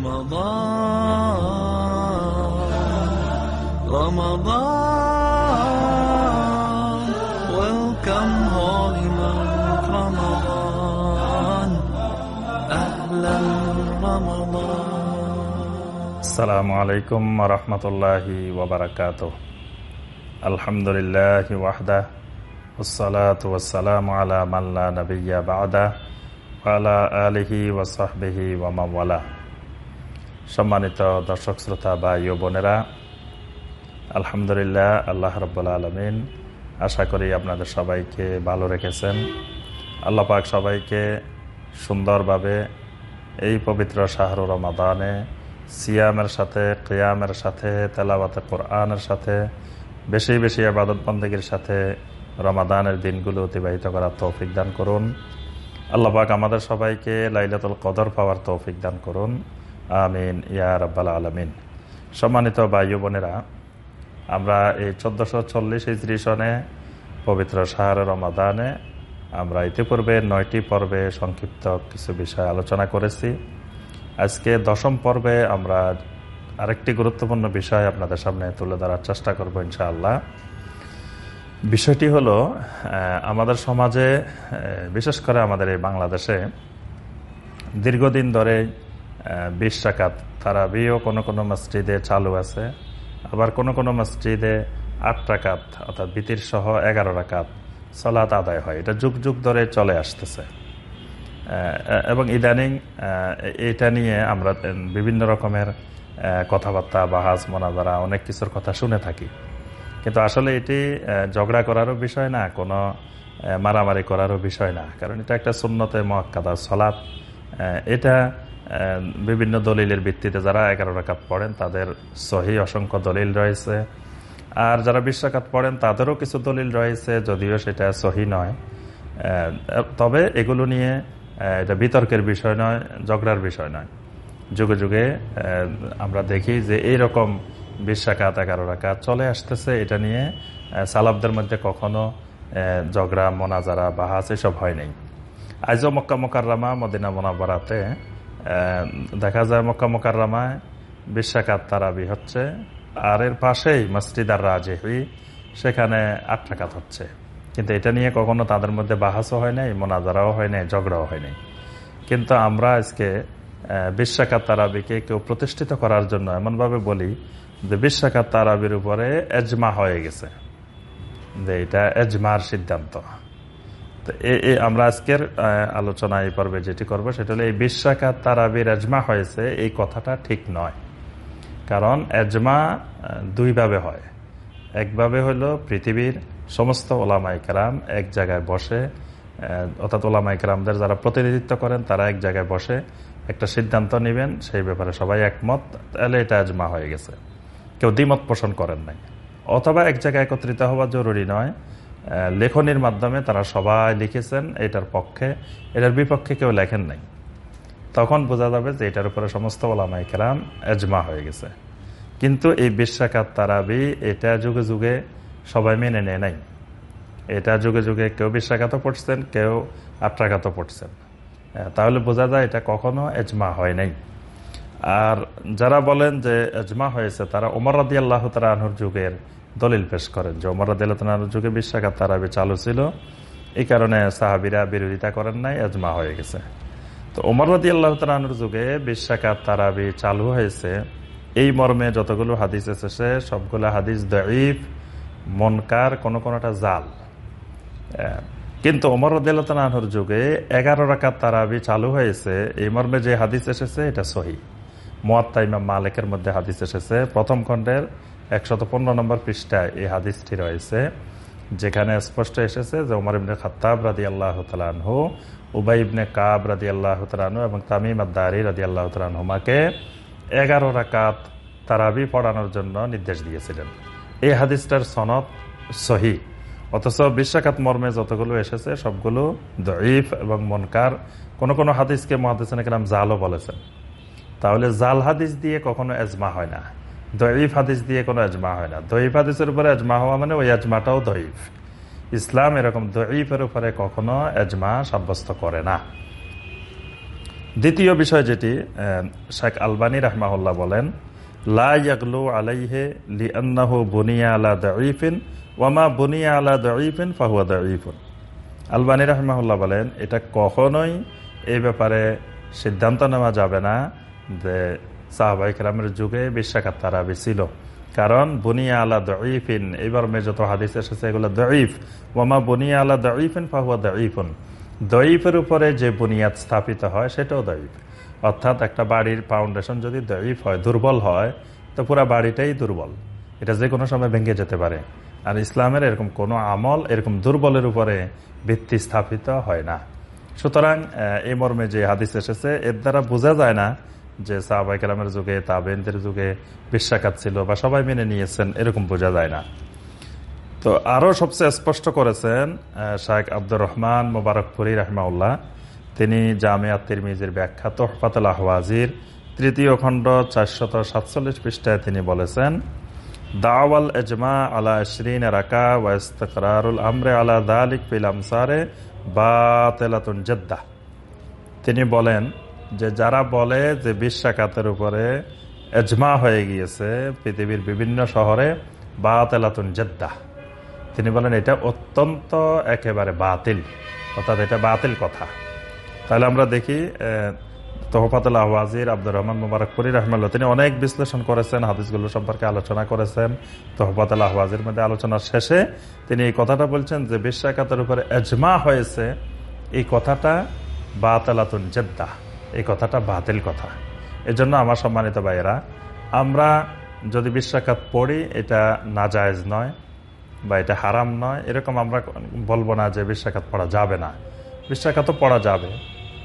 رمضان رمضان Welcome holy رمضان أهلا رمضان السلام عليكم ورحمة الله وبركاته. الحمد لله وحده والصلاة والسلام على من لا نبي بعده وعلى آله وصحبه ومن والاه. সম্মানিত দর্শক, শ্রোতা বা ইয় বোনেরা, আলহামদুলিল্লাহ, আল্লাহ রব্বুল আলমিন, আশা করি আপনাদের সবাইকে ভালো রেখেছেন। আল্লাহ পাক সবাইকে সুন্দরভাবে এই পবিত্র শাহরু রমাদানে সিয়ামের সাথে, কিয়ামের সাথে, তেলাওয়াতে কোরআনের সাথে, বেশি বেশি আবাদত বন্দীগীর সাথে রমাদানের দিনগুলো অতিবাহিত করার তৌফিক দান করুন। আল্লাহ পাক আমাদের সবাইকে লাইলাতুল কদর পাওয়ার তৌফিক দান করুন। আমিন, ইয়া রব্বাল আলমিন। সম্মানিত বায়ু বোনেরা, আমরা এই চোদ্দোশো চল্লিশ ইজরি সনে পবিত্র শাহর রমাদানে আমরা ইতিপূর্বে নয়টি পর্বে সংক্ষিপ্ত কিছু বিষয় আলোচনা করেছি। আজকে দশম পর্বে আমরা আরেকটি গুরুত্বপূর্ণ বিষয় আপনাদের সামনে তুলে ধরার চেষ্টা করব ইনশাআল্লাহ। বিষয়টি হলো আমাদের সমাজে বিশেষ করে আমাদের এই বাংলাদেশে দীর্ঘদিন ধরে বিশ টাকাত তারাবিও কোনো কোনো মসজিদে চালু আছে। আবার কোনো কোনো মসজিদে আট টাকাত অর্থাৎ বিতির সহ এগারো টাকাত সলাত আদায় হয়। এটা যুগ যুগ ধরে চলে আসতেছে। এবং ইদানিং এটা নিয়ে আমরা বিভিন্ন রকমের কথাবার্তা বা হাজ মোনাজারা অনেক কিছুর কথা শুনে থাকি। কিন্তু আসলে এটি ঝগড়া করারও বিষয় না কোনো মারামারি করারও বিষয় না। কারণ এটা একটা সুন্নতে মহাক্কাদা আহ, এটা বিভিন্ন দলিলের ভিত্তিতে যারা এগারো রাকাত পড়েন, তাদের সহি অসংখ্য দলিল রয়েছে। আর যারা বিশ পড়েন, তাদেরও কিছু দলিল রয়েছে, যদিও সেটা সহি নয়। তবে এগুলো নিয়ে এটা বিতর্কের বিষয় নয়, ঝগড়ার বিষয় নয়। যুগে যুগে আমরা দেখি যে এই রকম বিশ এগারো রাকাত চলে আসতেছে। এটা নিয়ে সালাবদের মধ্যে কখনো ঝগড়া, মোনাজারা, বাহাস এসব হয় নাই। আজও মক্কা মোকাররামা, মদিনা মোনাবরাতে দেখা যায় মক্কা মোকাররামায় বিশ রাকাত তারাবি হচ্ছে, আর এর পাশেই মসজিদ আর রাজেহি, সেখানে আট টাকাত হচ্ছে। কিন্তু এটা নিয়ে কখনো তাদের মধ্যে বাহাসও হয় নাই, মোনাজারাও হয় নাই, ঝগড়াও হয় নাই। কিন্তু আমরা আজকে বিশ্বাকাত তারাবিকে কেউ প্রতিষ্ঠিত করার জন্য এমনভাবে বলি যে বিশ্বাকাত তারাবির উপরে এজমা হয়ে গেছে। যে এটা এজমার সিদ্ধান্ত। তো এ- আমরা আজকের আলোচনা এই পর্বে যেটি করব, সেটা হলো এই বিশ্বাকাত তারাবির এজমা হয়েছে, এই কথাটা ঠিক নয়। কারণ এজমা দুইভাবে হয়। একভাবে হলো পৃথিবীর সমস্ত ওলামাই কেরাম এক জায়গায় বসে অর্থাৎ ওলামাই কেরামদের যারা প্রতিনিধিত্ব করেন, তারা এক জায়গায় বসে একটা সিদ্ধান্ত নেবেন, সেই ব্যাপারে সবাই একমত, তাহলে এটা এজমা হয়ে গেছে। কেউ দ্বিমত পোষণ করেন নাই। অথবা এক জায়গায় একত্রিত হওয়া জরুরি নয়। লেখনির মাধ্যমে তারা সবাই লিখেছেন, এটার পক্ষে, এটার বিপক্ষে কেউ লেখেন নাই। তখন বোঝা যাবে যে এটার উপরে সমস্ত ওলামাই কেরাম এজমা হয়ে গেছে। কিন্তু এই বিশ্বাকাত তারাবি এটা যুগে যুগে সবাই মেনে নেয় নাই। এটা যুগে যুগে কেউ বিশ্বাকাতও পড়ছেন, কেউ আট্রাঘাতও পড়ছেন। তাহলে বোঝা যায় এটা কখনো এজমা হয় নাই। আর যারা বলেন যে এজমা হয়েছে, তারা ওমর রাদি আল্লাহ তালাহুর যুগের দলিল পেশ করেন। যে ওমর রাদি আল্লাহ যুগে বিশ্বাকাত তারাবি চালু ছিল। এই কারণে সাহাবিরা বিরোধিতা করেন নাই, এজমা হয়ে গেছে। তো ওমর রাদি আল্লাহ তালাহুর যুগে বিশ্বাকাত তারাবি চালু হয়েছে। এই মর্মে যতগুলো হাদিস এসেছে, সবগুলো হাদিস দঈফ, মনকার, কোন কোনটা জাল। কিন্তু ওমর রদুর যুগে এগারো রাকাত তারাবি চালু হয়েছে। এই মর্মে যে হাদিস এসেছে, এটা সহি। মোয়াত্তা ইমাম মালিকের মধ্যে হাদিস এসেছে। প্রথম খণ্ডের একশত পনেরো নম্বর পৃষ্ঠায় এই হাদিসটি রয়েছে, যেখানে স্পষ্ট এসেছে যে ওমর ইবনে খাত্তাব রাদি আল্লাহ তালানহু উবাই ইবনে কাব রাদি আল্লাহ তালানহু এবং তামিম আদারি রাদি আল্লাহ তালানহুমাকে এগারো রাকাত তারাবি পড়ানোর জন্য নির্দেশ দিয়েছিলেন। এই হাদিসটার সনদ সহি, অথচ বিশ্বাকাত মর্মে যতগুলো এসেছে সবগুলো দঈফ এবং মনকার। কোন কোন হাদিসকে মহাদিস নাম জালও বলেছেন। তাহলে জাল হাদিস দিয়ে কখনো এজমা হয় না। দঈফ হাদিস দিয়ে কোনো এজমা হয় না। দঈফ হাদিসের উপরে এজমা হওয়া মানে ওই এজমাটাও দঈফ ইসলাম এরকম দঈফের উপরে কখনো এজমা সাব্যস্ত করে না। দ্বিতীয় বিষয় যেটি শেখ আলবানী রহমাউল্লাহ বলেন, লা ইয়াগলু আলাইহে বুনিয়া আলা দাঈফিন ওয়ামা বুনিয়া আলা দাঈফিন ফাহুয়া দাঈফুন আলবানী রহমাউল্লাহ বলেন, এটা কখনোই এই ব্যাপারে সিদ্ধান্ত নেওয়া যাবে না। যে সাহাবাই কেরামের যুগে বিশ্বাকাত তারাবি ছিল। কারণ বুনিয়া আলা দঈফিন, এইবার মে যত হাদিস এসেছে এগুলো দঈফ। ওয়ামা বুনিয়া আলা দঈফিন ফাহুয়া দঈফুন। দঈফের উপরে যে বুনিয়াদ স্থাপিত হয় সেটাও দঈফ। অর্থাৎ একটা বাড়ির ফাউন্ডেশন যদি দঈফ হয়, দুর্বল হয়, তো পুরা বাড়িটাই দুর্বল। এটা যে কোনো সময় ভেঙে যেতে পারে। আর ইসলামের এরকম কোনো আমল এরকম দুর্বলের উপরে ভিত্তি স্থাপিত হয় না। সুতরাং এই মর্মে যে হাদিস এসেছে, এর দ্বারা বোঝা যায় না যে সাহাবাই কালামের যুগে তাবেনদের যুগে বিশ্বাকাত ছিল বা সবাই মেনে নিয়েছেন, এরকম বোঝা যায় না। তো আরও সবচেয়ে স্পষ্ট করেছেন শাহেখ আব্দুর রহমান মোবারকপুরি রহমাউল্লাহ তিনি জামিয়া তিরমিজির ব্যাখ্যা তোহফাতুল আহওয়াজির তৃতীয় খণ্ড চারশত সাতচল্লিশ পৃষ্ঠায় তিনি বলেছেন, দাওয়াল এজমা আলা শরিন রাকা ওয়াস্তকরারুল আমরে আলা দা দালিক ফিল আমসারে বা তেলাতুন জেদ্দা। তিনি বলেন যে যারা বলে যে বিশ্বাকাতের উপরে এজমা হয়ে গিয়েছে পৃথিবীর বিভিন্ন শহরে বা তেলাতুন জেদ্দা। তিনি বলেন, এটা অত্যন্ত একেবারে বাতিল। অর্থাৎ এটা বাতিল কথা। তাহলে আমরা দেখি তহফাতুল আহওয়াজির আব্দুর রহমান মুবারকপুরি রহমাল্লাহ তিনি অনেক বিশ্লেষণ করেছেন, হাদিসগুলো সম্পর্কে আলোচনা করেছেন। তহফাতুল আহওয়াজির মধ্যে আলোচনার শেষে তিনি এই কথাটা বলছেন যে বিশ্বাকাতের উপরে এজমা হয়েছে, এই কথাটা বাতালাতুন জেদ্দা। এই কথাটা বাতিল কথা। এজন্য আমার সম্মানিত ভাইয়েরা, আমরা যদি বিশ্বাকাত পড়ি, এটা নাজায়জ নয় বা এটা হারাম নয়, এরকম আমরা বলব না যে বিশ্বাকাত পড়া যাবে না। বিশ্বাকাতও পড়া যাবে।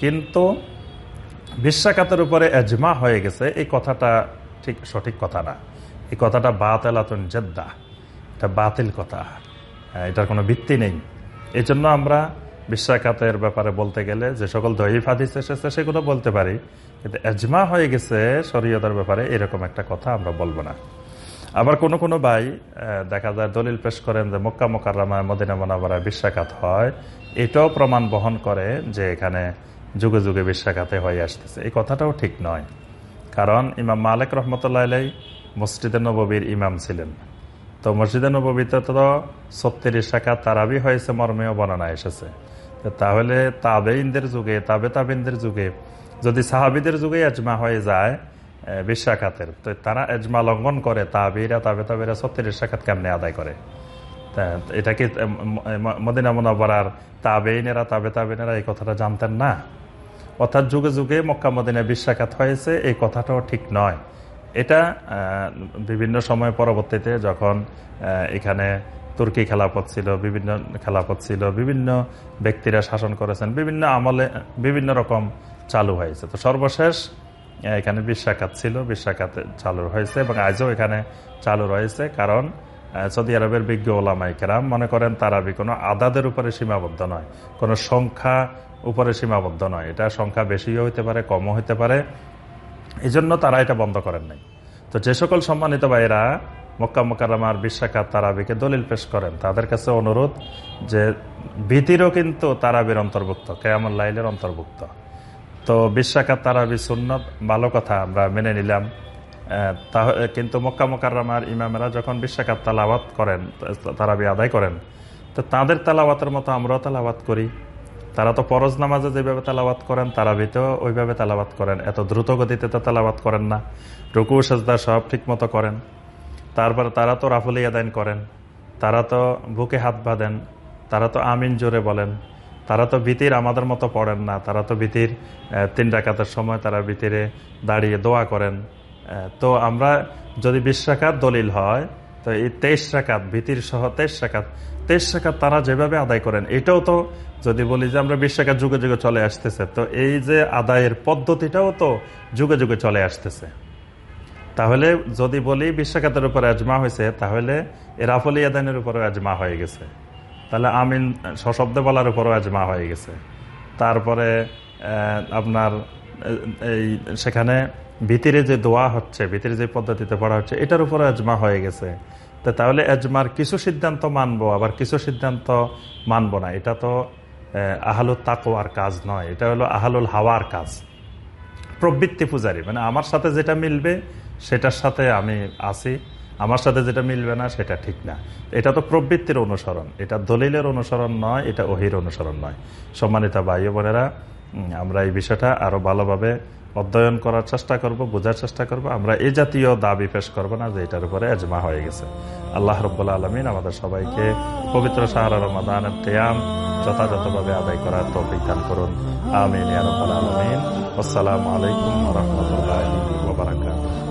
কিন্তু বিশ্বাকাতের উপরে এজমা হয়ে গেছে, এই কথাটা ঠিক সঠিক কথা না। এই কথাটা বাতেলাতুন জেদ্দা। এটা বাতিল কথা। এটার কোনো ভিত্তি নেই। এই জন্য আমরা বিশ্বাকাতের ব্যাপারে বলতে গেলে যে সকল দৈব হাদিস এসেছে, সেগুলো বলতে পারি। কিন্তু এজমা হয়ে গেছে শরীয়তের ব্যাপারে, এরকম একটা কথা আমরা বলব না। আবার কোন কোন ভাই দেখা যায় দলিল পেশ করেন যে মক্কা মোকাররামায়, মদিনা মোনাবারায় বিশ্বাকাত হয়। এটাও প্রমাণ বহন করে যে এখানে যুগে যুগে বিশ্বাকাতে হয়ে আসতেছে। এই কথাটাও ঠিক নয়। কারণ ইমাম মালিক রহমতুল্লাহ আলাই মসজিদে নববীর ইমাম ছিলেন। তো মসজিদে নবীতে তো সত্তর শাখা তারাবি হয়েছে মর্মেও বর্ণনা এসেছে। তাহলে তাবেইনদের যুগে, তাবে তাবিনদের যুগে যদি সাহাবিদের যুগে এজমা হয়ে যায় বিশ্বাখাতের তো তারা এজমা লঙ্ঘন করে তাবিরা তাবে তাবিরা সত্তর শাখাত কেমনে আদায় করে? এটা কি মদিনা মনোবরার তাবেইনেরা তাবে তাবিনেরা এই কথাটা জানতেন না? অর্থাৎ যুগে যুগে মক্কা মদিনায় বিশ্বাখাত হয়েছে, এই কথাটাও ঠিক নয়। এটা বিভিন্ন সময় পরবর্তীতে যখন এখানে তুর্কি খেলাপথ ছিল, বিভিন্ন খেলাপথ ছিল, বিভিন্ন ব্যক্তিরা শাসন করেছেন, বিভিন্ন আমলে, বিভিন্ন রকম চালু হয়েছে। তো সর্বশেষ এখানে বিশ্বাখাত ছিল বিশ্বাখাত চালু হয়েছে এবং আজও এখানে চালু রয়েছে কারণ সৌদি আরবের বিজ্ঞ ওলামাই কেরাম মনে করেন তারাবি কোনো আদাদের উপরে সীমাবদ্ধ নয়, কোনো সংখ্যা উপরে সীমাবদ্ধ নয়। এটা সংখ্যা বেশিও হতে পারে, কমও হতে পারে। এই জন্য তারা এটা বন্ধ করেন নাই। তো যে সকল সম্মানিত ভাইরা মক্কা মোকারমার বিশ্বাকাত তারাবিকে দলিল পেশ করেন। তাদের কাছে অনুরোধ যে ভীতিরও কিন্তু তারাবির অন্তর্ভুক্ত, কেয়ামুল লাইলের অন্তর্ভুক্ত। তো বিশ্বাকাত তারাবি সুন্নত, ভালো কথা, আমরা মেনে নিলাম। কিন্তু মক্কা মোকারমার ইমামেরা যখন বিশ্বাকাত তালাবাত করেন, তারাবি আদায় করেন, তো তাদের তালাবাতের মতো আমরাও তালাবাত করি। তারা তো ফরজ নামাজে যেভাবে তালাবাত করেন, তারাবিতেও ওইভাবে তালাবাত করেন। এত দ্রুত গতিতে তো তালাবাত করেন না। রুকু, সেজদা সব ঠিক মতো করেন। তারপরে তারা তো রাফুলি আদায়ন করেন, তারা তো বুকে হাত বাঁধেন, তারা তো আমিন জোরে বলেন, তারা তো ভীতির আমাদের মতো পড়েন না, তারা তো ভীতির তিন ডাকাতের সময় তারা ভীতিরে দাঁড়িয়ে দোয়া করেন। তো আমরা যদি বিশ রাকাত দলিল হয়, তো এই তেইশ রাকাত ভীতির সহ তেইশ রাকাত তেইশ রাকাত তারা যেভাবে আদায় করেন, এটাও তো যদি বলি যে আমরা বিশ রাকাত যুগে যুগে চলে আসতেছে, তো এই যে আদায়ের পদ্ধতিটাও তো যুগে যুগে চলে আসতেছে। তাহলে যদি বলি বিশ্বাকাতের উপর আজমা হয়েছে তাহলে এরাফলি আদানের উপরও আজমা হয়ে গেছে। তাহলে আমিন সশব্দে বলার উপরও আজমা হয়ে গেছে। তারপরে আপনার এই সেখানে ভিতরে যে দোয়া হচ্ছে ভিতরে যে পদ্ধতিতে পড়া হচ্ছে এটার উপরে আজমা হয়ে গেছে। তো তাহলে আজমার কিছু সিদ্ধান্ত মানবো আবার কিছু সিদ্ধান্ত মানবো না। এটা তো আহ, আহালুল তাকোয়ার কাজ নয় এটা হলো আহালুল হাওয়ার কাজ। প্রবৃত্তি পূজারি মানে আমার সাথে যেটা মিলবে সেটার সাথে আমি আছি। আমার সাথে যেটা মিলবে না, সেটা ঠিক না। এটা তো প্রবৃত্তির অনুসরণ। এটা দলিলের অনুসরণ নয়, এটা ওহির অনুসরণ নয়। সম্মানিত ভাই বোনেরা আমরা এই বিষয়টা আরও ভালোভাবে অধ্যয়ন করার চেষ্টা করব, বোঝার চেষ্টা করব। আমরা এই জাতীয় দাবি পেশ করব না যে এটার উপরে এজমা হয়ে গেছে। আল্লাহ রব্বুল্লা আলমিন আমাদের সবাইকে পবিত্র সাহারা রমাদানের কেয়াম যথাযথভাবে আদায় করার তৌফিক দান করুন। আমিন রাব্বাল আসসালামু আলাইকুম রাহমাতুল্লাহি